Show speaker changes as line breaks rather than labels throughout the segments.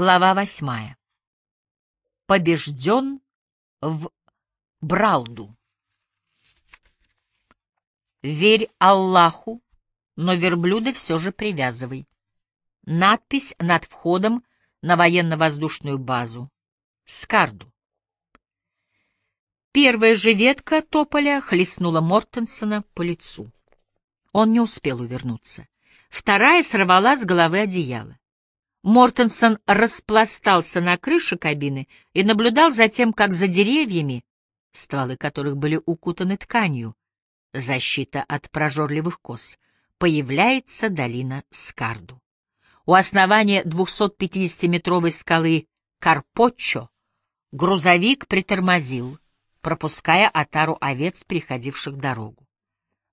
Глава восьмая. Побежден в Бралду. Верь Аллаху, но верблюда все же привязывай. Надпись над входом на военно-воздушную базу. Скарду. Первая же ветка тополя хлестнула Мортенсона по лицу. Он не успел увернуться. Вторая сорвала с головы одеяло. Мортенсон распластался на крыше кабины и наблюдал за тем, как за деревьями, стволы которых были укутаны тканью, защита от прожорливых коз, появляется долина Скарду. У основания 250-метровой скалы Карпоччо грузовик притормозил, пропуская отару овец, приходивших дорогу.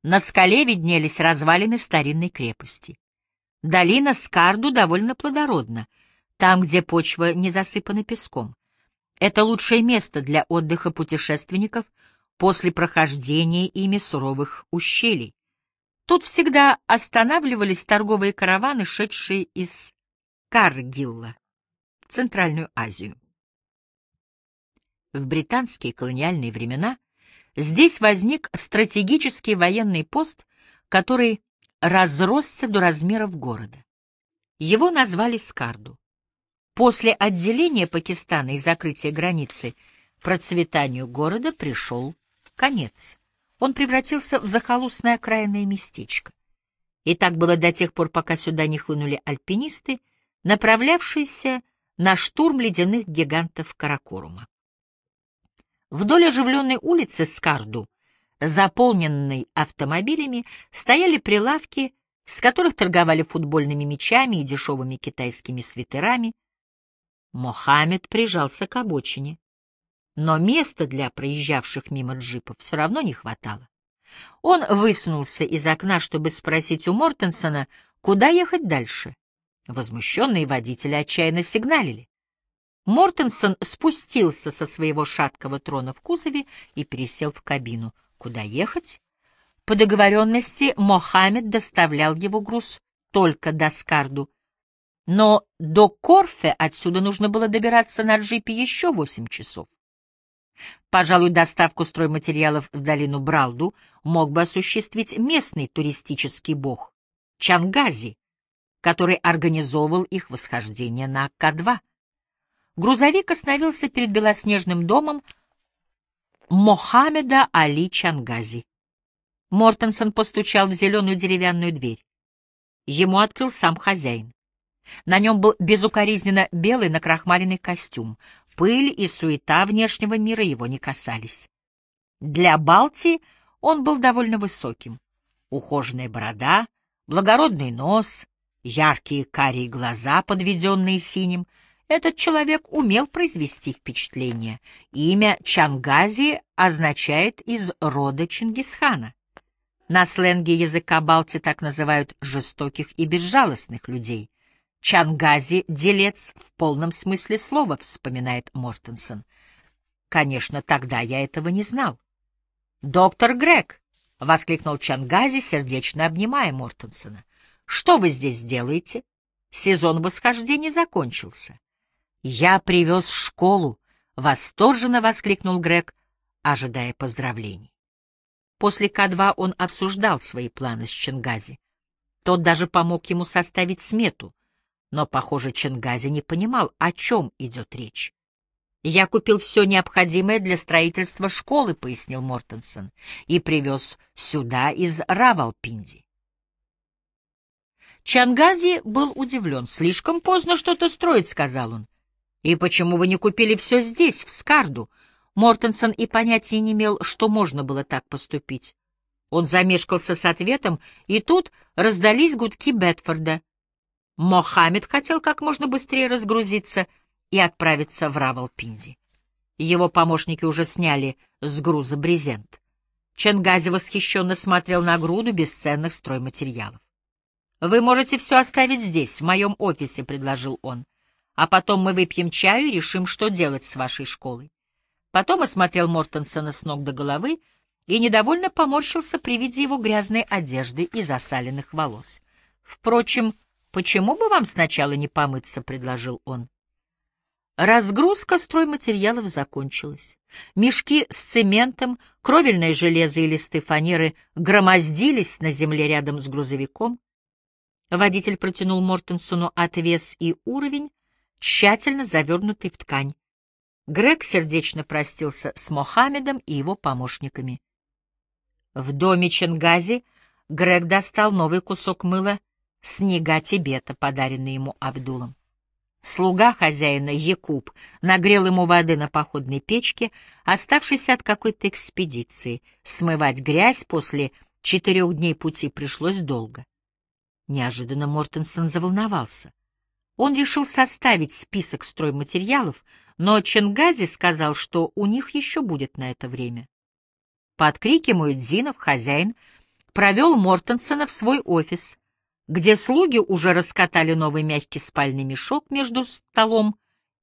На скале виднелись развалины старинной крепости. Долина Скарду довольно плодородна, там, где почва не засыпана песком. Это лучшее место для отдыха путешественников после прохождения ими суровых ущелий. Тут всегда останавливались торговые караваны, шедшие из Каргилла в Центральную Азию. В британские колониальные времена здесь возник стратегический военный пост, который разросся до размеров города. Его назвали Скарду. После отделения Пакистана и закрытия границы процветанию города пришел конец. Он превратился в захолустное окраинное местечко. И так было до тех пор, пока сюда не хлынули альпинисты, направлявшиеся на штурм ледяных гигантов Каракорума. Вдоль оживленной улицы Скарду, заполненной автомобилями, стояли прилавки, с которых торговали футбольными мячами и дешевыми китайскими свитерами. Мохаммед прижался к обочине. Но места для проезжавших мимо джипов все равно не хватало. Он высунулся из окна, чтобы спросить у Мортенсона, куда ехать дальше. Возмущенные водители отчаянно сигналили. Мортенсон спустился со своего шаткого трона в кузове и пересел в кабину. Куда ехать? По договоренности Мохаммед доставлял его груз только до Скарду. Но до Корфе отсюда нужно было добираться на джипе еще восемь часов. Пожалуй, доставку стройматериалов в долину Бралду мог бы осуществить местный туристический бог Чангази, который организовывал их восхождение на К-2. Грузовик остановился перед белоснежным домом Мохаммеда Али Чангази. Мортенсон постучал в зеленую деревянную дверь. Ему открыл сам хозяин. На нем был безукоризненно белый накрахмаленный костюм. Пыль и суета внешнего мира его не касались. Для Балтии он был довольно высоким. Ухоженная борода, благородный нос, яркие карие глаза, подведенные синим — этот человек умел произвести впечатление. Имя Чангази означает «из рода Чингисхана». На сленге языка Балти так называют жестоких и безжалостных людей. Чангази — делец в полном смысле слова, вспоминает Мортенсон. Конечно, тогда я этого не знал. «Доктор Грег!» — воскликнул Чангази, сердечно обнимая Мортенсона. «Что вы здесь делаете? Сезон восхождения закончился». «Я привез школу!» — восторженно воскликнул Грег, ожидая поздравлений. После К-2 он обсуждал свои планы с Ченгази. Тот даже помог ему составить смету, но, похоже, Ченгази не понимал, о чем идет речь. «Я купил все необходимое для строительства школы», — пояснил Мортенсон, «и привез сюда из Равалпинди». Чангази был удивлен. «Слишком поздно что-то строить», — сказал он. «И почему вы не купили все здесь, в Скарду?» Мортенсон и понятия не имел, что можно было так поступить. Он замешкался с ответом, и тут раздались гудки Бетфорда. Мохаммед хотел как можно быстрее разгрузиться и отправиться в Равалпинди. Его помощники уже сняли с груза брезент. Ченгази восхищенно смотрел на груду бесценных стройматериалов. «Вы можете все оставить здесь, в моем офисе», — предложил он а потом мы выпьем чаю и решим, что делать с вашей школой. Потом осмотрел Мортенсона с ног до головы и недовольно поморщился при виде его грязной одежды и засаленных волос. «Впрочем, почему бы вам сначала не помыться?» — предложил он. Разгрузка стройматериалов закончилась. Мешки с цементом, кровельное железо и листы фанеры громоздились на земле рядом с грузовиком. Водитель протянул Мортенсону отвес и уровень, тщательно завернутый в ткань. Грег сердечно простился с Мохаммедом и его помощниками. В доме Ченгази Грег достал новый кусок мыла снега Тибета, подаренный ему Абдулом. Слуга хозяина Якуб нагрел ему воды на походной печке, оставшейся от какой-то экспедиции. Смывать грязь после четырех дней пути пришлось долго. Неожиданно Мортенсон заволновался. Он решил составить список стройматериалов, но Ченгази сказал, что у них еще будет на это время. Под крики Муэдзинов хозяин провел Мортенсона в свой офис, где слуги уже раскатали новый мягкий спальный мешок между столом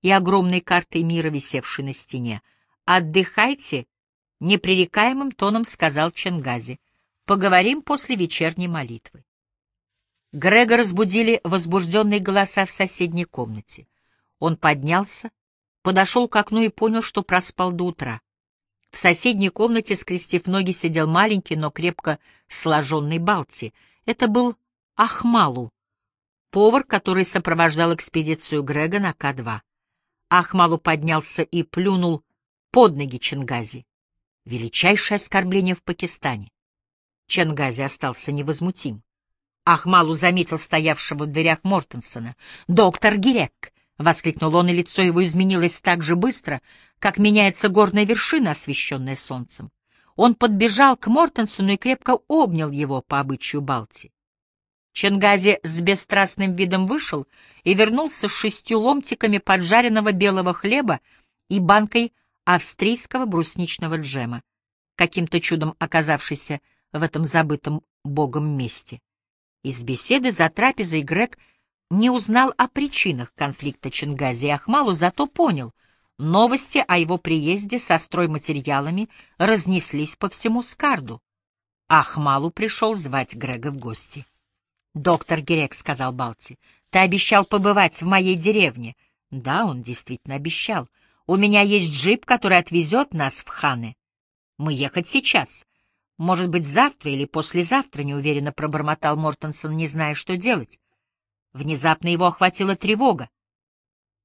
и огромной картой мира, висевшей на стене. «Отдыхайте», — непререкаемым тоном сказал Ченгази. «Поговорим после вечерней молитвы». Грега разбудили возбужденные голоса в соседней комнате. Он поднялся, подошел к окну и понял, что проспал до утра. В соседней комнате, скрестив ноги, сидел маленький, но крепко сложенный Балти. Это был Ахмалу, повар, который сопровождал экспедицию Грега на К-2. Ахмалу поднялся и плюнул под ноги Ченгази. Величайшее оскорбление в Пакистане. Ченгази остался невозмутим. Ахмалу заметил стоявшего в дверях Мортенсона. «Доктор Гирек!» — воскликнул он, и лицо его изменилось так же быстро, как меняется горная вершина, освещенная солнцем. Он подбежал к Мортенсону и крепко обнял его по обычаю Балти. Ченгази с бесстрастным видом вышел и вернулся с шестью ломтиками поджаренного белого хлеба и банкой австрийского брусничного джема, каким-то чудом оказавшийся в этом забытом богом месте. Из беседы за трапезой Грег не узнал о причинах конфликта Ченгази и Ахмалу, зато понял — Новости о его приезде со стройматериалами разнеслись по всему Скарду. Ахмалу пришел звать Грега в гости. «Доктор Герек», — сказал Балти, — «ты обещал побывать в моей деревне». «Да, он действительно обещал. У меня есть джип, который отвезет нас в Ханы. Мы ехать сейчас. Может быть, завтра или послезавтра», — неуверенно пробормотал Мортенсон, не зная, что делать. Внезапно его охватила тревога.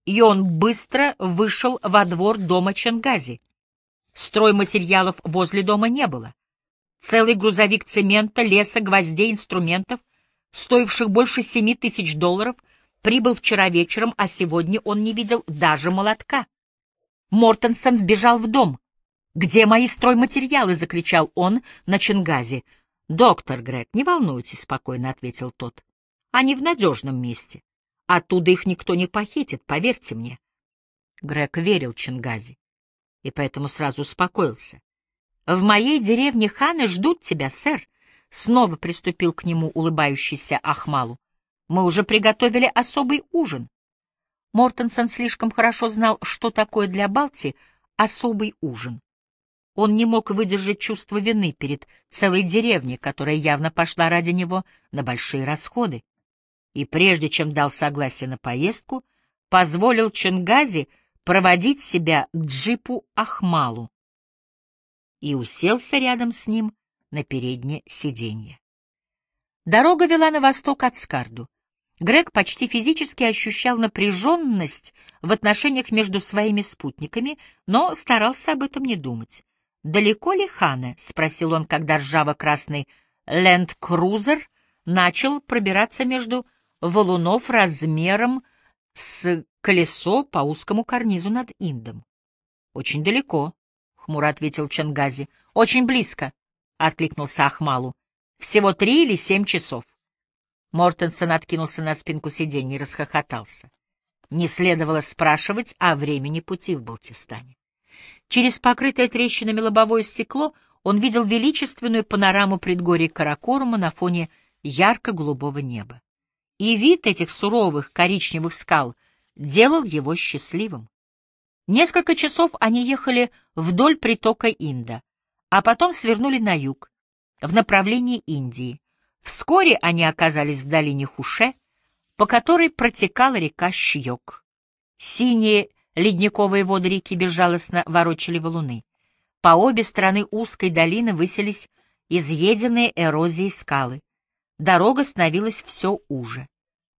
И он быстро вышел во двор дома Ченгази. Стройматериалов возле дома не было. Целый грузовик цемента, леса, гвоздей, инструментов — стоивших больше семи тысяч долларов, прибыл вчера вечером, а сегодня он не видел даже молотка. Мортенсон вбежал в дом. «Где мои стройматериалы?» — закричал он на Чингазе. «Доктор Грег, не волнуйтесь», — спокойно ответил тот. «Они в надежном месте. Оттуда их никто не похитит, поверьте мне». Грег верил Чингазе и поэтому сразу успокоился. «В моей деревне ханы ждут тебя, сэр», Снова приступил к нему улыбающийся Ахмалу. «Мы уже приготовили особый ужин». Мортенсон слишком хорошо знал, что такое для Балти особый ужин. Он не мог выдержать чувство вины перед целой деревней, которая явно пошла ради него на большие расходы. И прежде чем дал согласие на поездку, позволил Ченгази проводить себя к джипу Ахмалу и уселся рядом с ним, на переднее сиденье. Дорога вела на восток от Скарду. Грег почти физически ощущал напряженность в отношениях между своими спутниками, но старался об этом не думать. «Далеко ли Хане?» — спросил он, когда ржаво-красный ленд-крузер начал пробираться между валунов размером с колесо по узкому карнизу над Индом. «Очень далеко», — хмуро ответил Чангази. «Очень близко. — откликнулся Ахмалу. «Всего три или семь часов». Мортенсон откинулся на спинку сиденья и расхохотался. Не следовало спрашивать о времени пути в Балтистане. Через покрытое трещинами лобовое стекло он видел величественную панораму предгорий Каракорума на фоне ярко-голубого неба. И вид этих суровых коричневых скал делал его счастливым. Несколько часов они ехали вдоль притока Инда а потом свернули на юг, в направлении Индии. Вскоре они оказались в долине Хуше, по которой протекала река Щьок. Синие Ледниковые воды реки безжалостно ворочали валуны. По обе стороны узкой долины высились изъеденные эрозией скалы. Дорога становилась все уже.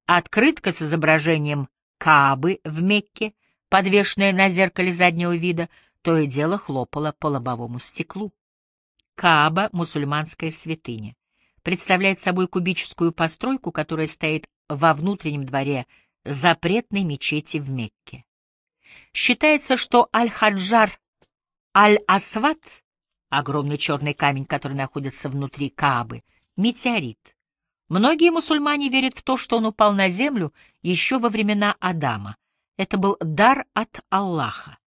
Открытка с изображением Каабы в Мекке, подвешенная на зеркале заднего вида, то и дело хлопала по лобовому стеклу. Кааба — мусульманская святыня. Представляет собой кубическую постройку, которая стоит во внутреннем дворе запретной мечети в Мекке. Считается, что Аль-Хаджар Аль-Асват, огромный черный камень, который находится внутри Каабы, метеорит. Многие мусульмане верят в то, что он упал на землю еще во времена Адама. Это был дар от Аллаха.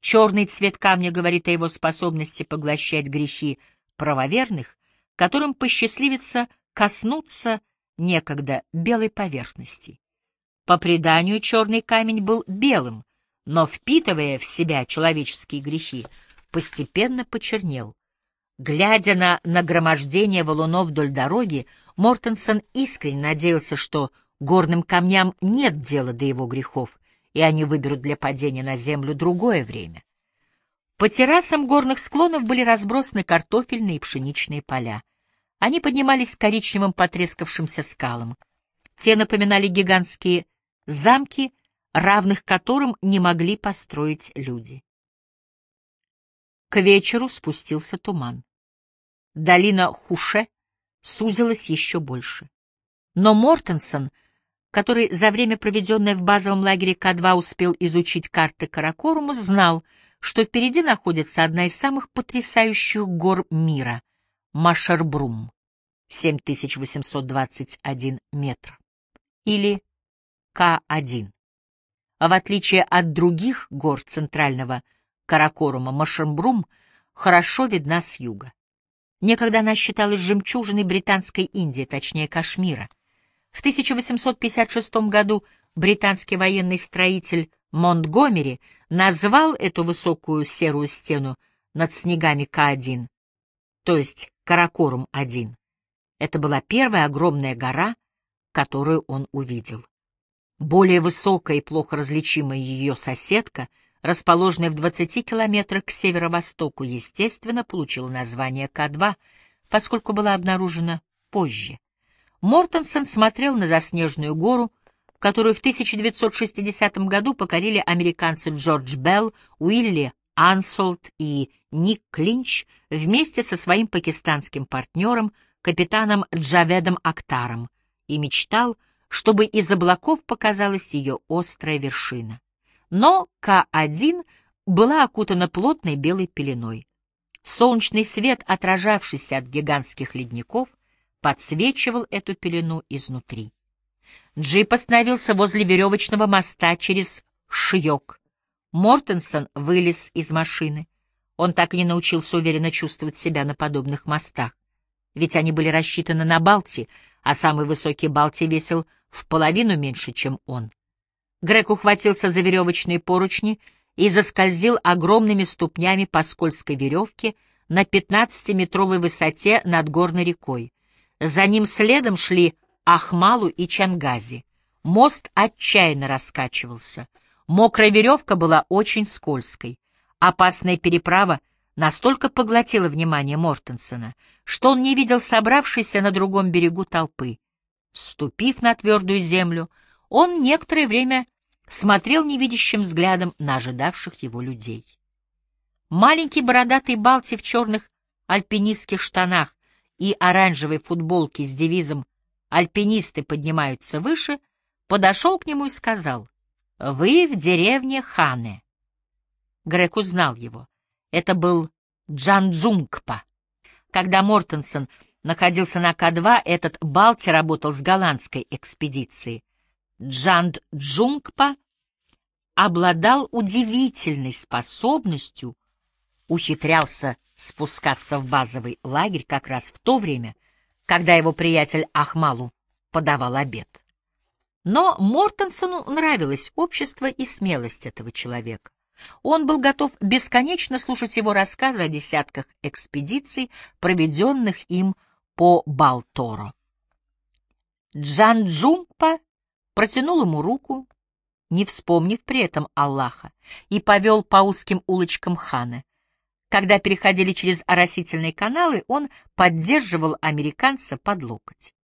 Черный цвет камня говорит о его способности поглощать грехи правоверных, которым посчастливится коснуться некогда белой поверхности. По преданию, черный камень был белым, но, впитывая в себя человеческие грехи, постепенно почернел. Глядя на нагромождение валунов вдоль дороги, Мортенсон искренне надеялся, что горным камням нет дела до его грехов, и они выберут для падения на землю другое время. По террасам горных склонов были разбросаны картофельные и пшеничные поля. Они поднимались к коричневым потрескавшимся скалам. Те напоминали гигантские замки, равных которым не могли построить люди. К вечеру спустился туман. Долина Хуше сузилась еще больше. Но Мортенсон, который за время, проведенное в базовом лагере К-2, успел изучить карты Каракорума, знал, что впереди находится одна из самых потрясающих гор мира — Машербрум, 7821 метр, или К-1. А в отличие от других гор центрального Каракорума, Машербрум хорошо видна с юга. Некогда она считалась жемчужиной британской Индии, точнее Кашмира. В 1856 году британский военный строитель Монтгомери назвал эту высокую серую стену над снегами К1, то есть Каракорум-1. Это была первая огромная гора, которую он увидел. Более высокая и плохо различимая ее соседка, расположенная в 20 километрах к северо-востоку, естественно, получила название К2, поскольку была обнаружена позже. Мортенсон смотрел на заснеженную гору, которую в 1960 году покорили американцы Джордж Белл, Уилли Ансолт и Ник Клинч вместе со своим пакистанским партнером, капитаном Джаведом Актаром, и мечтал, чтобы из облаков показалась ее острая вершина. Но К-1 была окутана плотной белой пеленой. Солнечный свет, отражавшийся от гигантских ледников, подсвечивал эту пелену изнутри. Джип остановился возле веревочного моста через Шьёк. Мортенсон вылез из машины. Он так и не научился уверенно чувствовать себя на подобных мостах. Ведь они были рассчитаны на Балти, а самый высокий Балти весил в половину меньше, чем он. Грег ухватился за веревочные поручни и заскользил огромными ступнями по скользкой веревке на 15-метровой высоте над горной рекой. За ним следом шли Ахмалу и Чангази. Мост отчаянно раскачивался. Мокрая веревка была очень скользкой. Опасная переправа настолько поглотила внимание Мортенсона, что он не видел собравшейся на другом берегу толпы. Ступив на твердую землю, он некоторое время смотрел невидящим взглядом на ожидавших его людей. Маленький бородатый Балти в черных альпинистских штанах и оранжевой футболке с девизом альпинисты поднимаются выше, подошел к нему и сказал, «Вы в деревне Хане». Грег узнал его. Это был Джан Джунгпа. Когда Мортенсон находился на К-2, этот Балти работал с голландской экспедицией. Джан Джунгпа обладал удивительной способностью, ухитрялся спускаться в базовый лагерь как раз в то время, когда его приятель Ахмалу подавал обед. Но Мортенсону нравилось общество и смелость этого человека. Он был готов бесконечно слушать его рассказы о десятках экспедиций, проведенных им по Балторо. Джан Джумпа протянул ему руку, не вспомнив при этом Аллаха, и повел по узким улочкам хана. Когда переходили через оросительные каналы, он поддерживал американца под локоть.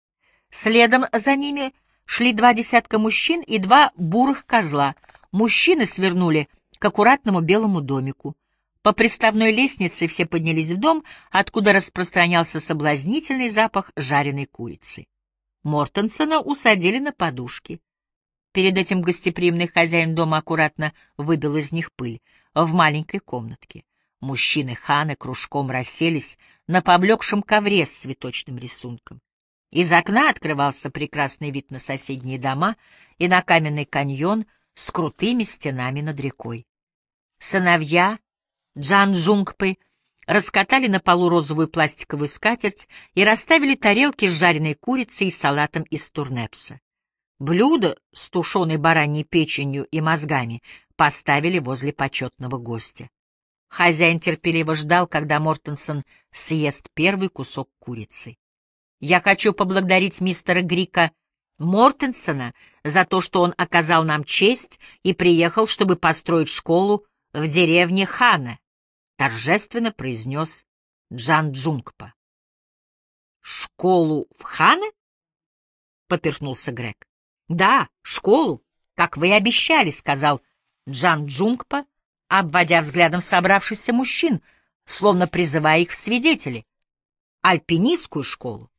Следом за ними шли два десятка мужчин и два бурых козла. Мужчины свернули к аккуратному белому домику. По приставной лестнице все поднялись в дом, откуда распространялся соблазнительный запах жареной курицы. Мортенсона усадили на подушки. Перед этим гостеприимный хозяин дома аккуратно выбил из них пыль в маленькой комнатке. Мужчины ханы кружком расселись на поблекшем ковре с цветочным рисунком. Из окна открывался прекрасный вид на соседние дома и на каменный каньон с крутыми стенами над рекой. Сыновья Джан Джунгпы раскатали на полу розовую пластиковую скатерть и расставили тарелки с жареной курицей и салатом из турнепса. Блюдо с тушеной бараньей печенью и мозгами поставили возле почетного гостя. Хозяин терпеливо ждал, когда Мортенсон съест первый кусок курицы. «Я хочу поблагодарить мистера Грика Мортенсона за то, что он оказал нам честь и приехал, чтобы построить школу в деревне Хана», — торжественно произнес Джан Джунгпа. «Школу в Хане?» — поперхнулся Грег. «Да, школу, как вы и обещали», — сказал Джан Джунгпа, обводя взглядом собравшихся мужчин, словно призывая их в свидетели. «Альпинистскую школу».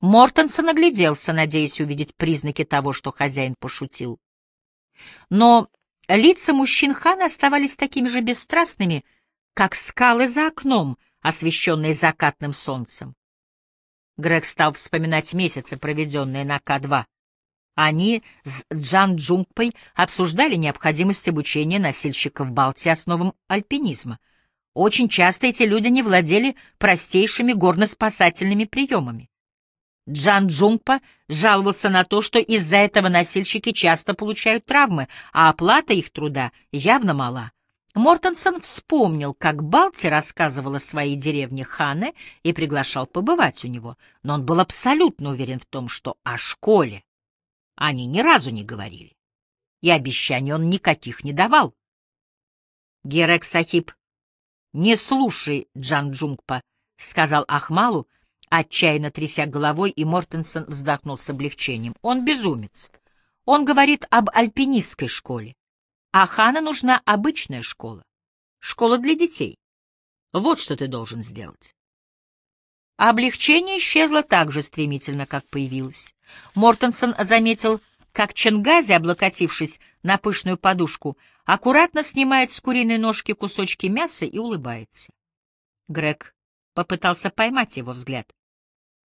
Мортенсон огляделся, надеясь увидеть признаки того, что хозяин пошутил. Но лица мужчин хана оставались такими же бесстрастными, как скалы за окном, освещенные закатным солнцем. Грег стал вспоминать месяцы, проведенные на К-2. Они с Джан Джунгпой обсуждали необходимость обучения носильщиков Балтии основам альпинизма. Очень часто эти люди не владели простейшими горноспасательными приемами. Джан Джунгпа жаловался на то, что из-за этого носильщики часто получают травмы, а оплата их труда явно мала. Мортенсон вспомнил, как Балти рассказывал о своей деревне Хане и приглашал побывать у него, но он был абсолютно уверен в том, что о школе они ни разу не говорили. И обещаний он никаких не давал. Герек Сахиб, не слушай Джан Джунгпа, — сказал Ахмалу, отчаянно тряся головой, и Мортенсон вздохнул с облегчением. Он безумец. Он говорит об альпинистской школе. А Хана нужна обычная школа. Школа для детей. Вот что ты должен сделать. Облегчение исчезло так же стремительно, как появилось. Мортенсон заметил, как Ченгази, облокотившись на пышную подушку, аккуратно снимает с куриной ножки кусочки мяса и улыбается. Грег попытался поймать его взгляд,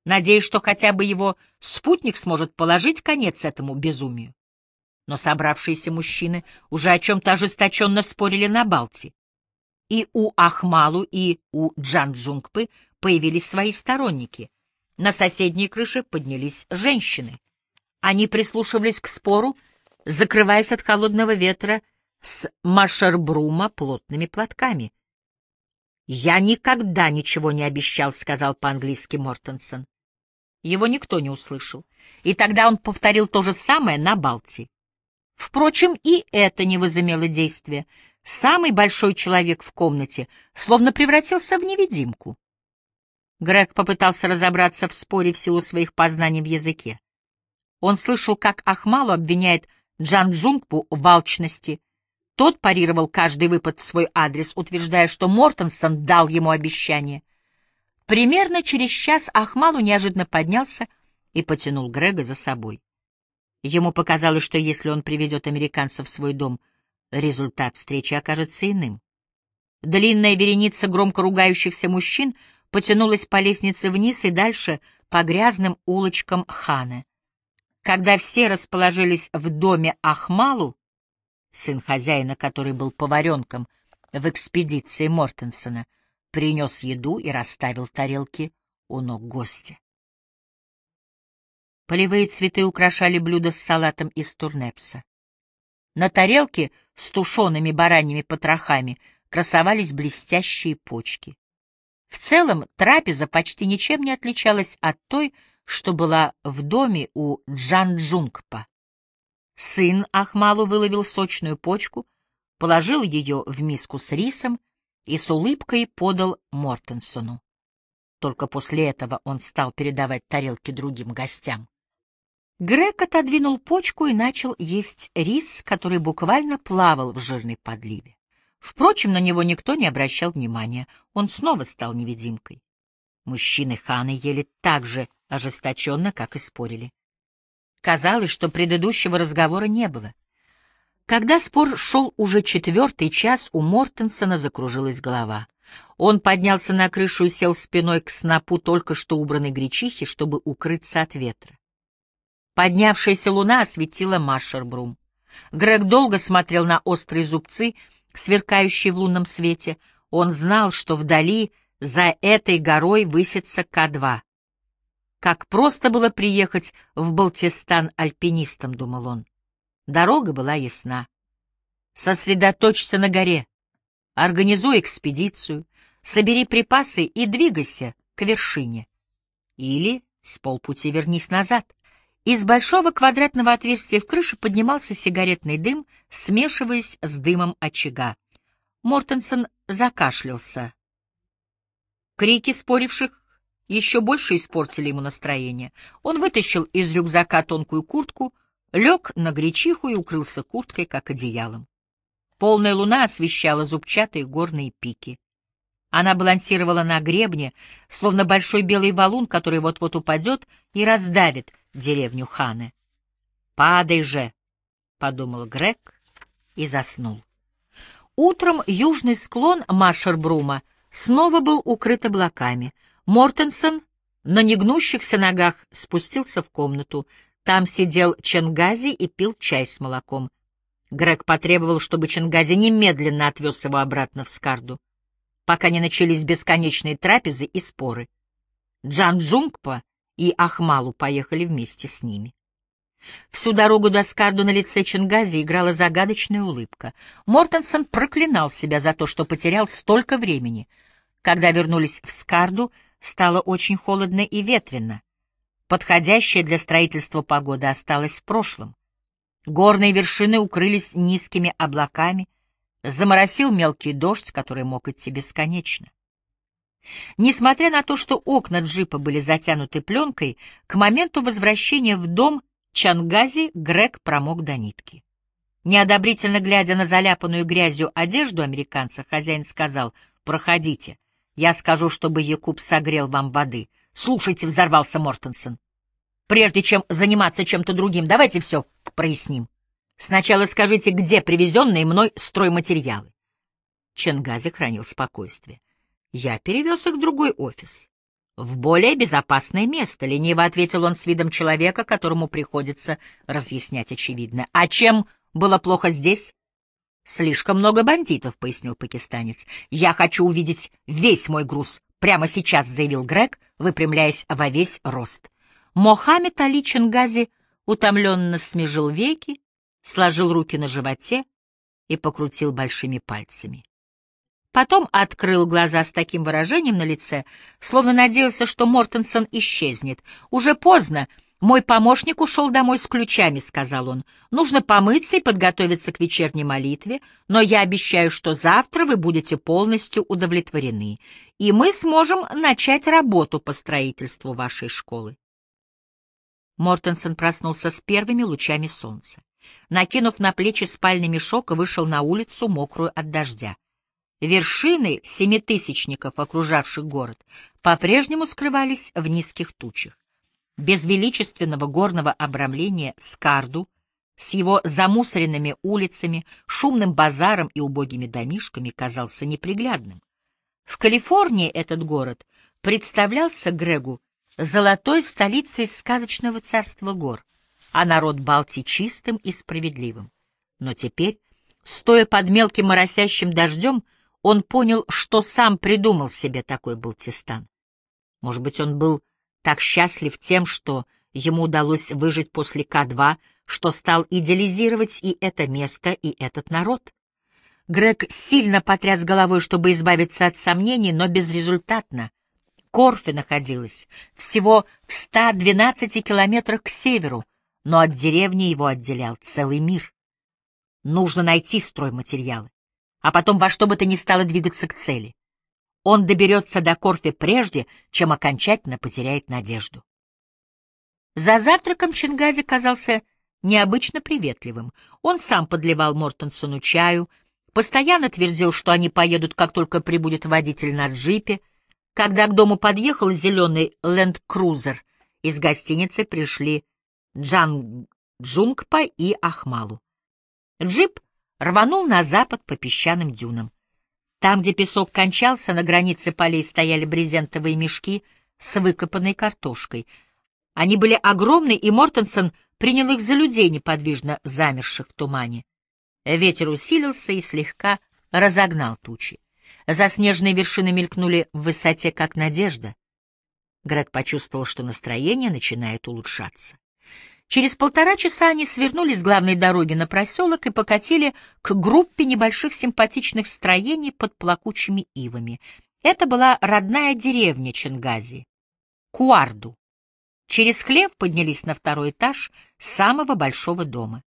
надеясь, что хотя бы его спутник сможет положить конец этому безумию. Но собравшиеся мужчины уже о чем-то ожесточенно спорили на Балти. И у Ахмалу, и у Джанджунгпы появились свои сторонники. На соседней крыше поднялись женщины. Они прислушивались к спору, закрываясь от холодного ветра с машербрума плотными платками. «Я никогда ничего не обещал», — сказал по-английски Мортенсон. Его никто не услышал, и тогда он повторил то же самое на Балти. Впрочем, и это не возымело действия. Самый большой человек в комнате словно превратился в невидимку. Грег попытался разобраться в споре в силу своих познаний в языке. Он слышал, как Ахмалу обвиняет Джан Джунгпу в алчности. Тот парировал каждый выпад в свой адрес, утверждая, что Мортенсон дал ему обещание. Примерно через час Ахмалу неожиданно поднялся и потянул Грега за собой. Ему показалось, что если он приведет американца в свой дом, результат встречи окажется иным. Длинная вереница громко ругающихся мужчин — потянулась по лестнице вниз и дальше по грязным улочкам Ханы. Когда все расположились в доме Ахмалу, сын хозяина, который был поваренком в экспедиции Мортенсона, принес еду и расставил тарелки у ног гостя. Полевые цветы украшали блюдо с салатом из турнепса. На тарелке с тушеными бараньими потрохами красовались блестящие почки. В целом, трапеза почти ничем не отличалась от той, что была в доме у Джан Джунгпа. Сын Ахмалу выловил сочную почку, положил ее в миску с рисом и с улыбкой подал Мортенсону. Только после этого он стал передавать тарелки другим гостям. Грег отодвинул почку и начал есть рис, который буквально плавал в жирной подливе. Впрочем, на него никто не обращал внимания. Он снова стал невидимкой. Мужчины ханы ели так же ожесточенно, как и спорили. Казалось, что предыдущего разговора не было. Когда спор шел уже четвертый час, у Мортенсона закружилась голова. Он поднялся на крышу и сел спиной к снопу только что убранной гречихи, чтобы укрыться от ветра. Поднявшаяся луна осветила Машербрум. Грег долго смотрел на острые зубцы, сверкающие в лунном свете. Он знал, что вдали, за этой горой, высится К-2. Как просто было приехать в Балтистан альпинистом, думал он. Дорога была ясна. Сосредоточься на горе, организуй экспедицию, собери припасы и двигайся к вершине. Или с полпути вернись назад. Из большого квадратного отверстия в крыше поднимался сигаретный дым, смешиваясь с дымом очага. Мортенсон закашлялся. Крики споривших еще больше испортили ему настроение. Он вытащил из рюкзака тонкую куртку, лег на гречиху и укрылся курткой, как одеялом. Полная луна освещала зубчатые горные пики. Она балансировала на гребне, словно большой белый валун, который вот-вот упадет и раздавит деревню Ханы. «Падай же!» — подумал Грег и заснул. Утром южный склон Машербрума снова был укрыт облаками. Мортенсон на негнущихся ногах спустился в комнату. Там сидел Ченгази и пил чай с молоком. Грег потребовал, чтобы Чингази немедленно отвез его обратно в Скарду, пока не начались бесконечные трапезы и споры. Джан Джунгпа и Ахмалу поехали вместе с ними. Всю дорогу до Скарду на лице Чингази играла загадочная улыбка. Мортенсон проклинал себя за то, что потерял столько времени. Когда вернулись в Скарду, стало очень холодно и ветрено. Подходящая для строительства погода осталась в прошлом. Горные вершины укрылись низкими облаками, заморосил мелкий дождь, который мог идти бесконечно. Несмотря на то, что окна джипа были затянуты пленкой, к моменту возвращения в дом Чангази Грег промок до нитки. Неодобрительно глядя на заляпанную грязью одежду американца, хозяин сказал «Проходите, я скажу, чтобы Якуб согрел вам воды». «Слушайте», — взорвался Мортенсон, Прежде чем заниматься чем-то другим, давайте все проясним. Сначала скажите, где привезенные мной стройматериалы. Ченгази хранил спокойствие. Я перевез их в другой офис. В более безопасное место, лениво ответил он с видом человека, которому приходится разъяснять очевидное. А чем было плохо здесь? Слишком много бандитов, пояснил пакистанец. Я хочу увидеть весь мой груз. Прямо сейчас, заявил Грег, выпрямляясь во весь рост. Мохаммед Али Чингази утомленно смежил веки, сложил руки на животе и покрутил большими пальцами. Потом открыл глаза с таким выражением на лице, словно надеялся, что Мортенсон исчезнет. «Уже поздно. Мой помощник ушел домой с ключами», — сказал он. «Нужно помыться и подготовиться к вечерней молитве, но я обещаю, что завтра вы будете полностью удовлетворены, и мы сможем начать работу по строительству вашей школы». Мортенсон проснулся с первыми лучами солнца. Накинув на плечи спальный мешок, вышел на улицу, мокрую от дождя. Вершины семитысячников, окружавших город, по-прежнему скрывались в низких тучах. Без величественного горного обрамления Скарду, с его замусоренными улицами, шумным базаром и убогими домишками, казался неприглядным. В Калифорнии этот город представлялся Грегу золотой столицей сказочного царства гор, а народ Балтии чистым и справедливым. Но теперь, стоя под мелким моросящим дождем, он понял, что сам придумал себе такой Балтистан. Может быть, он был так счастлив тем, что ему удалось выжить после К-2, что стал идеализировать и это место, и этот народ. Грег сильно потряс головой, чтобы избавиться от сомнений, но безрезультатно. Корфе находилась всего в 112 километрах к северу, но от деревни его отделял целый мир. Нужно найти стройматериалы, а потом во что бы то ни стало двигаться к цели. Он доберется до Корфи прежде, чем окончательно потеряет надежду. За завтраком Чингази казался необычно приветливым. Он сам подливал Мортенсону чаю, постоянно твердил, что они поедут, как только прибудет водитель на джипе. Когда к дому подъехал зеленый ленд-крузер, из гостиницы пришли Джан Джунгпа и Ахмалу. Джип рванул на запад по песчаным дюнам. Там, где песок кончался, на границе полей стояли брезентовые мешки с выкопанной картошкой. Они были огромны, и Мортенсон принял их за людей, неподвижно замерших в тумане. Ветер усилился и слегка разогнал тучи. Заснеженные вершины мелькнули в высоте, как надежда. Грег почувствовал, что настроение начинает улучшаться. Через полтора часа они свернули с главной дороги на проселок и покатили к группе небольших симпатичных строений под плакучими ивами. Это была родная деревня Чингази, Куарду. Через хлев поднялись на второй этаж самого большого дома.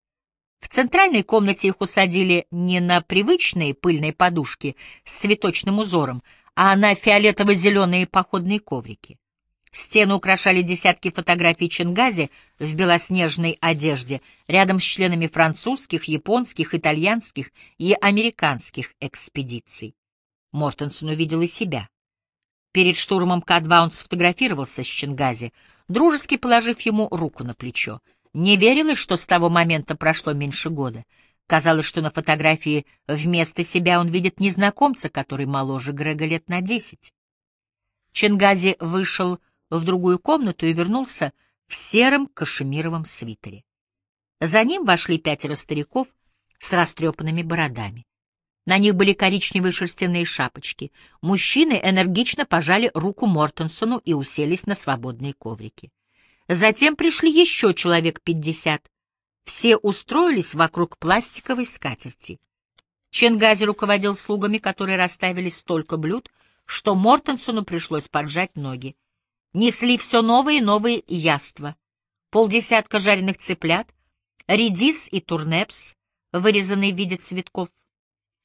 В центральной комнате их усадили не на привычные пыльные подушки с цветочным узором, а на фиолетово-зеленые походные коврики. Стены украшали десятки фотографий Чингази в белоснежной одежде, рядом с членами французских, японских, итальянских и американских экспедиций. Мортенсон увидел и себя. Перед штурмом К-2 он сфотографировался с Чингази, дружески положив ему руку на плечо. Не верилось, что с того момента прошло меньше года. Казалось, что на фотографии вместо себя он видит незнакомца, который моложе Грега лет на десять. Чингази вышел в другую комнату и вернулся в сером кашемировом свитере. За ним вошли пятеро стариков с растрепанными бородами. На них были коричневые шерстяные шапочки. Мужчины энергично пожали руку Мортенсону и уселись на свободные коврики. Затем пришли еще человек пятьдесят. Все устроились вокруг пластиковой скатерти. Ченгази руководил слугами, которые расставили столько блюд, что Мортенсону пришлось поджать ноги несли все новые и новые яства. Полдесятка жареных цыплят, редис и турнепс, вырезанные в виде цветков,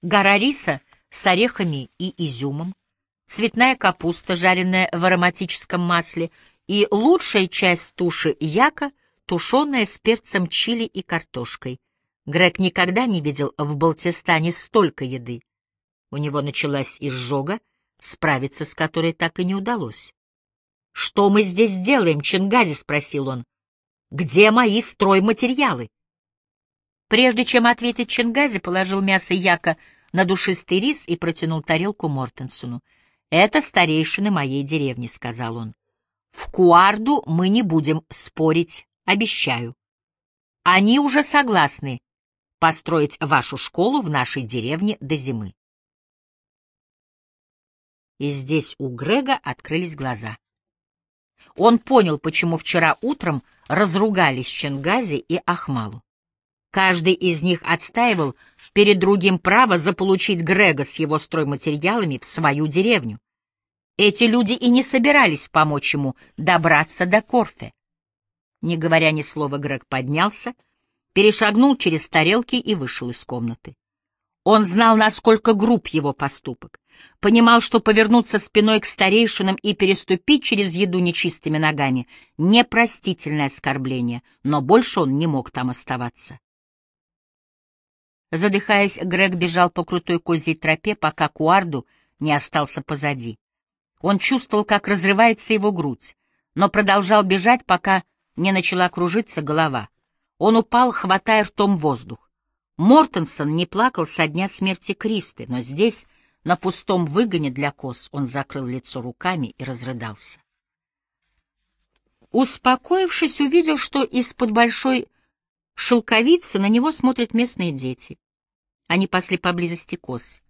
гора риса с орехами и изюмом, цветная капуста, жареная в ароматическом масле, и лучшая часть туши яка, тушеная с перцем чили и картошкой. Грег никогда не видел в Балтистане столько еды. У него началась изжога, справиться с которой так и не удалось. «Что мы здесь делаем, Чингази?» — спросил он. «Где мои стройматериалы?» Прежде чем ответить, Чингази положил мясо яка на душистый рис и протянул тарелку Мортенсону. «Это старейшины моей деревни», — сказал он. «В Куарду мы не будем спорить, обещаю. Они уже согласны построить вашу школу в нашей деревне до зимы». И здесь у Грега открылись глаза. Он понял, почему вчера утром разругались Ченгази и Ахмалу. Каждый из них отстаивал перед другим право заполучить Грега с его стройматериалами в свою деревню. Эти люди и не собирались помочь ему добраться до Корфе. Не говоря ни слова, Грег поднялся, перешагнул через тарелки и вышел из комнаты. Он знал, насколько груб его поступок, понимал, что повернуться спиной к старейшинам и переступить через еду нечистыми ногами — непростительное оскорбление, но больше он не мог там оставаться. Задыхаясь, Грег бежал по крутой козьей тропе, пока Куарду не остался позади. Он чувствовал, как разрывается его грудь, но продолжал бежать, пока не начала кружиться голова. Он упал, хватая ртом воздух. Мортенсон не плакал со дня смерти Кристы, но здесь, на пустом выгоне для коз, он закрыл лицо руками и разрыдался. Успокоившись, увидел, что из-под большой шелковицы на него смотрят местные дети. Они пасли поблизости коз.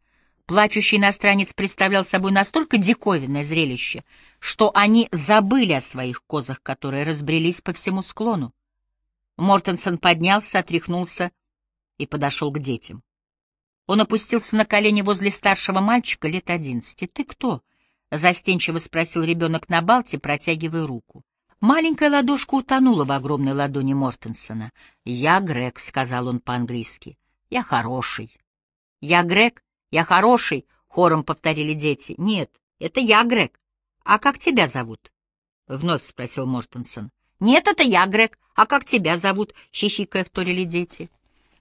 Плачущий иностранец представлял собой настолько диковинное зрелище, что они забыли о своих козах, которые разбрелись по всему склону. Мортенсон поднялся, отряхнулся и подошел к детям. Он опустился на колени возле старшего мальчика лет одиннадцати. «Ты кто?» — застенчиво спросил ребенок на балте, протягивая руку. Маленькая ладошка утонула в огромной ладони Мортенсона. «Я Грег», — сказал он по-английски. «Я хороший». «Я Грег? Я хороший?» — хором повторили дети. «Нет, это я Грег. А как тебя зовут?» — вновь спросил Мортенсон. «Нет, это я Грег. А как тебя зовут?» — хихикая вторили дети.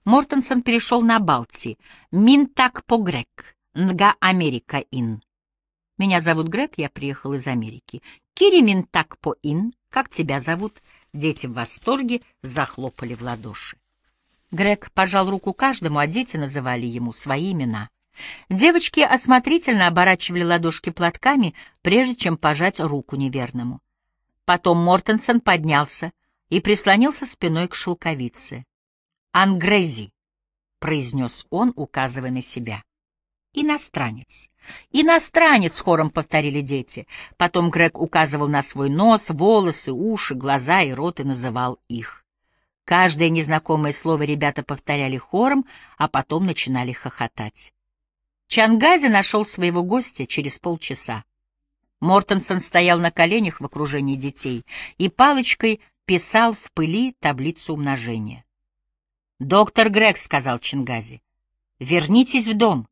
Мортенсон перешел на Балти. «Мин так по Грег. Нга Америка ин». «Меня зовут Грег, я приехал из Америки. Кири Мин так по ин. Как тебя зовут?» Дети в восторге захлопали в ладоши. Грег пожал руку каждому, а дети называли ему свои имена. Девочки осмотрительно оборачивали ладошки платками, прежде чем пожать руку неверному. Потом Мортенсон поднялся и прислонился спиной к шелковице. «Ангрези», — произнес он, указывая на себя. «Иностранец». «Иностранец», — хором повторили дети. Потом Грег указывал на свой нос, волосы, уши, глаза и рот и называл их. Каждое незнакомое слово ребята повторяли хором, а потом начинали хохотать. Чангази нашел своего гостя через полчаса. Мортенсон стоял на коленях в окружении детей и палочкой писал в пыли таблицу умножения. «Доктор Грег», — сказал Чингази, — «вернитесь в дом,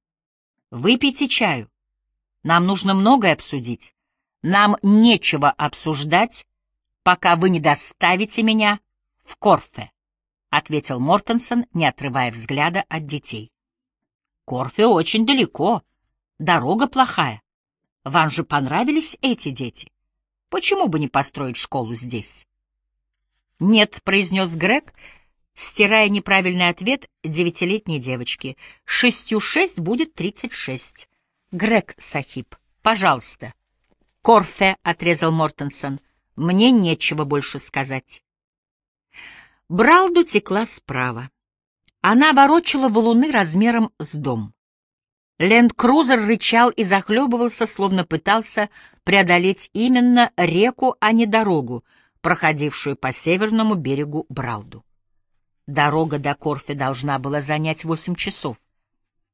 выпейте чаю. Нам нужно многое обсудить. Нам нечего обсуждать, пока вы не доставите меня в Корфе», — ответил Мортенсон, не отрывая взгляда от детей. «Корфе очень далеко, дорога плохая. Вам же понравились эти дети? Почему бы не построить школу здесь?» «Нет», — произнес Грег, стирая неправильный ответ девятилетней девочки. «Шестью шесть будет тридцать шесть. Грег Сахиб, пожалуйста». «Корфе», — отрезал Мортенсон, — «мне нечего больше сказать». Бралду текла справа. Она ворочала валуны размером с дом. Ленд-крузер рычал и захлебывался, словно пытался преодолеть именно реку, а не дорогу, проходившую по северному берегу Бралду. Дорога до Корфи должна была занять восемь часов.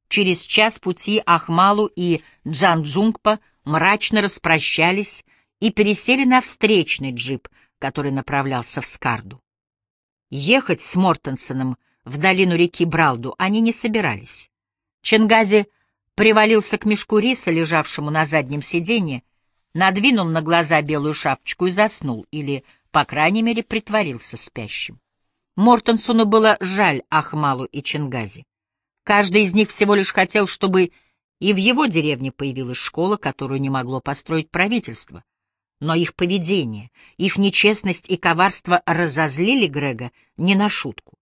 Через час пути Ахмалу и Джанджунгпа мрачно распрощались и пересели на встречный джип, который направлялся в Скарду. Ехать с Мортенсоном в долину реки Бралду они не собирались. Ченгази привалился к мешку риса, лежавшему на заднем сиденье, надвинул на глаза белую шапочку и заснул, или, по крайней мере, притворился спящим. Мортенсону было жаль Ахмалу и Ченгази. Каждый из них всего лишь хотел, чтобы и в его деревне появилась школа, которую не могло построить правительство. Но их поведение, их нечестность и коварство разозлили Грега не на шутку.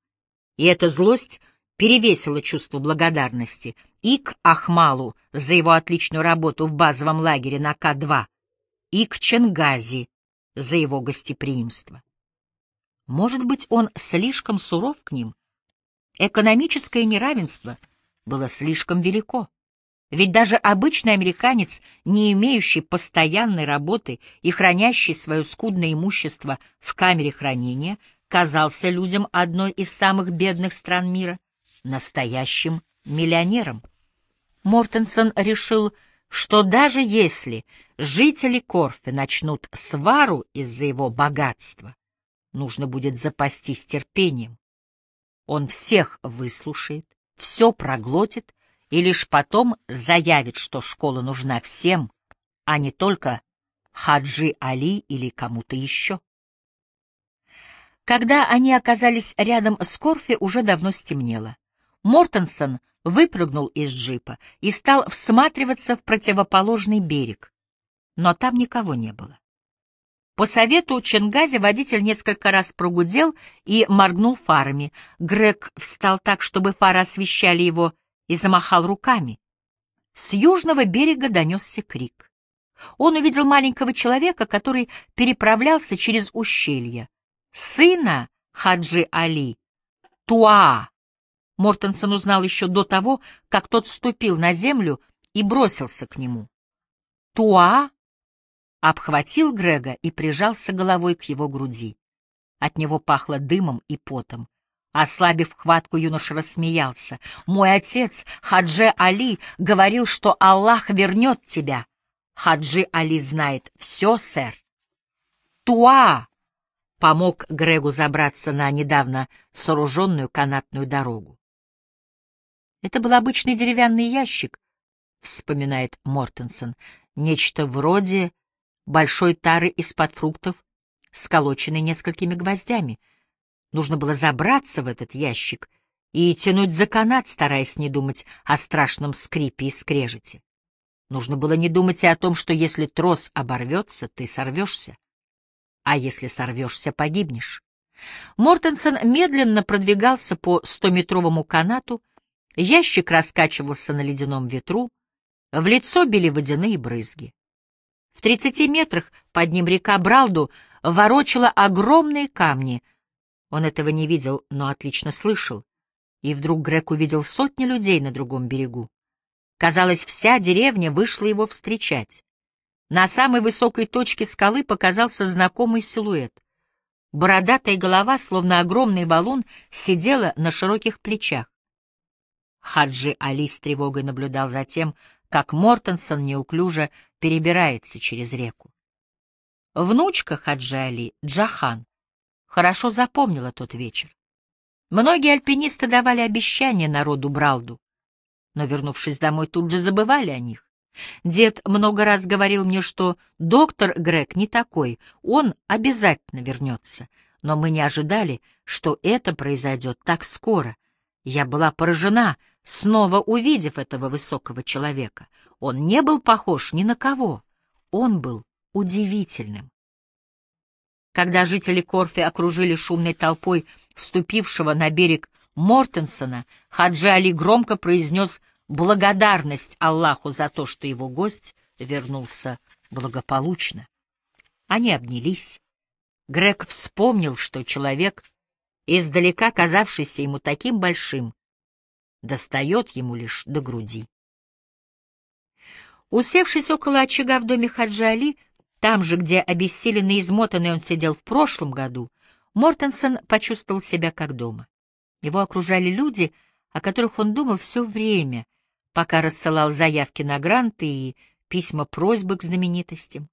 И эта злость перевесила чувство благодарности и к Ахмалу за его отличную работу в базовом лагере на К-2, и к Ченгази за его гостеприимство. Может быть, он слишком суров к ним? Экономическое неравенство было слишком велико. Ведь даже обычный американец, не имеющий постоянной работы и хранящий свое скудное имущество в камере хранения, казался людям одной из самых бедных стран мира, настоящим миллионером. Мортенсон решил, что даже если жители Корфи начнут свару из-за его богатства, нужно будет запастись терпением. Он всех выслушает, все проглотит и лишь потом заявит, что школа нужна всем, а не только Хаджи Али или кому-то еще. Когда они оказались рядом с Корфи, уже давно стемнело. Мортенсон выпрыгнул из джипа и стал всматриваться в противоположный берег, но там никого не было. По совету Ченгази водитель несколько раз прогудел и моргнул фарами. Грег встал так, чтобы фары освещали его, и замахал руками. С южного берега донесся крик. Он увидел маленького человека, который переправлялся через ущелье. Сына Хаджи Али, Туа. Мортенсон узнал еще до того, как тот ступил на землю и бросился к нему. Туа обхватил Грега и прижался головой к его груди. От него пахло дымом и потом. Ослабив хватку, юноша рассмеялся. «Мой отец, Хаджи Али, говорил, что Аллах вернет тебя. Хаджи Али знает все, сэр». «Туа!» помог Грегу забраться на недавно сооруженную канатную дорогу. Это был обычный деревянный ящик, вспоминает Мортенсон, нечто вроде большой тары из-под фруктов, сколоченной несколькими гвоздями. Нужно было забраться в этот ящик и тянуть за канат, стараясь не думать о страшном скрипе и скрежете. Нужно было не думать и о том, что если трос оборвется, ты сорвешься, а если сорвешься, погибнешь. Мортенсон медленно продвигался по стометровому канату, ящик раскачивался на ледяном ветру, в лицо били водяные брызги. В тридцати метрах под ним река Бралду ворочала огромные камни. Он этого не видел, но отлично слышал. И вдруг Грег увидел сотни людей на другом берегу. Казалось, вся деревня вышла его встречать. На самой высокой точке скалы показался знакомый силуэт. Бородатая голова, словно огромный валун, сидела на широких плечах. Хаджи Али с тревогой наблюдал за тем, как Мортенсон неуклюже перебирается через реку. Внучка Хаджи Али, Джахан, хорошо запомнила тот вечер. Многие альпинисты давали обещания народу Бралду, но, вернувшись домой, тут же забывали о них. Дед много раз говорил мне, что доктор Грег не такой, он обязательно вернется, но мы не ожидали, что это произойдет так скоро. Я была поражена, снова увидев этого высокого человека. Он не был похож ни на кого, он был удивительным. Когда жители Корфи окружили шумной толпой вступившего на берег Мортенсона, Хаджи Али громко произнес благодарность Аллаху за то, что его гость вернулся благополучно. Они обнялись. Грег вспомнил, что человек, издалека казавшийся ему таким большим, достает ему лишь до груди. Усевшись около очага в доме Хаджи Али, там же, где обессиленный и измотанный он сидел в прошлом году, Мортенсон почувствовал себя как дома. Его окружали люди, о которых он думал все время, пока рассылал заявки на гранты и письма-просьбы к знаменитостям.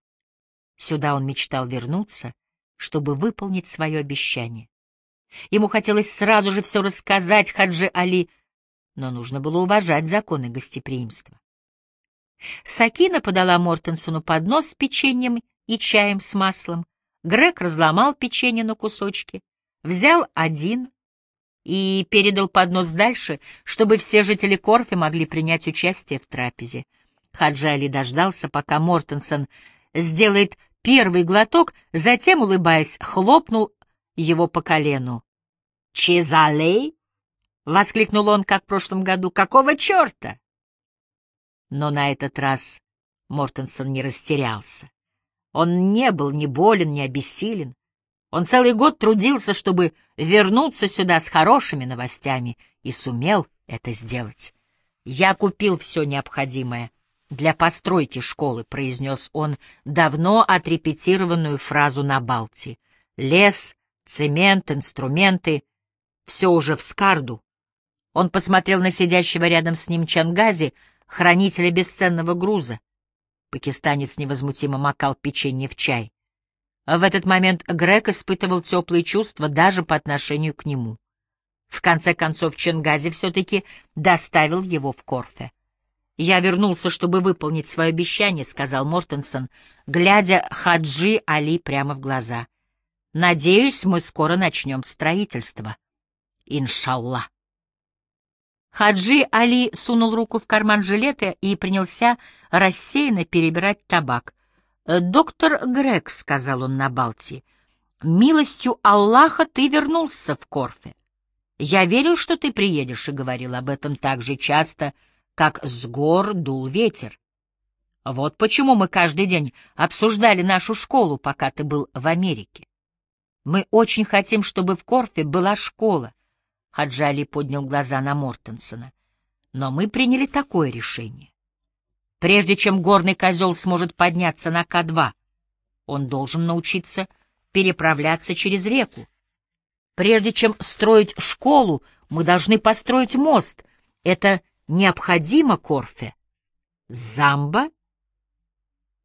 Сюда он мечтал вернуться, чтобы выполнить свое обещание. Ему хотелось сразу же все рассказать Хаджи Али, но нужно было уважать законы гостеприимства. Сакина подала Мортенсону поднос с печеньем и чаем с маслом. Грег разломал печенье на кусочки, взял один и передал поднос дальше, чтобы все жители Корфи могли принять участие в трапезе. Хаджи Али дождался, пока Мортенсон сделает первый глоток, затем, улыбаясь, хлопнул его по колену. «Чезалей?» — воскликнул он, как в прошлом году. «Какого черта?» Но на этот раз Мортенсон не растерялся. Он не был ни болен, ни обессилен. Он целый год трудился, чтобы вернуться сюда с хорошими новостями, и сумел это сделать. «Я купил все необходимое для постройки школы», — произнес он давно отрепетированную фразу на Балти. «Лес, цемент, инструменты — все уже в скарду». Он посмотрел на сидящего рядом с ним Чангази, хранителя бесценного груза. Пакистанец невозмутимо макал печенье в чай. В этот момент Грег испытывал теплые чувства даже по отношению к нему. В конце концов, Ченгази все-таки доставил его в Корфе. «Я вернулся, чтобы выполнить свое обещание», — сказал Мортенсон, глядя Хаджи Али прямо в глаза. «Надеюсь, мы скоро начнем строительство. Иншаллах». Хаджи Али сунул руку в карман жилета и принялся рассеянно перебирать табак. «Э, «Доктор Грег», — сказал он на Балти, — «милостью Аллаха ты вернулся в Корфе. Я верил, что ты приедешь, и говорил об этом так же часто, как с гор дул ветер. Вот почему мы каждый день обсуждали нашу школу, пока ты был в Америке. Мы очень хотим, чтобы в Корфе была школа. Хаджали поднял глаза на Мортенсона. Но мы приняли такое решение. Прежде чем горный козел сможет подняться на К-2, он должен научиться переправляться через реку. Прежде чем строить школу, мы должны построить мост. Это необходимо, Корфе. Замба?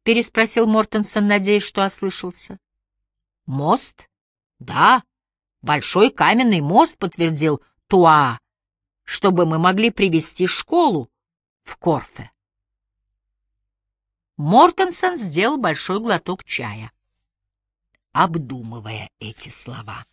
переспросил Мортенсон, надеясь, что ослышался. Мост? Да, большой каменный мост, подтвердил Туа, чтобы мы могли привести школу в Корфе. Мортенсон сделал большой глоток чая, обдумывая эти слова.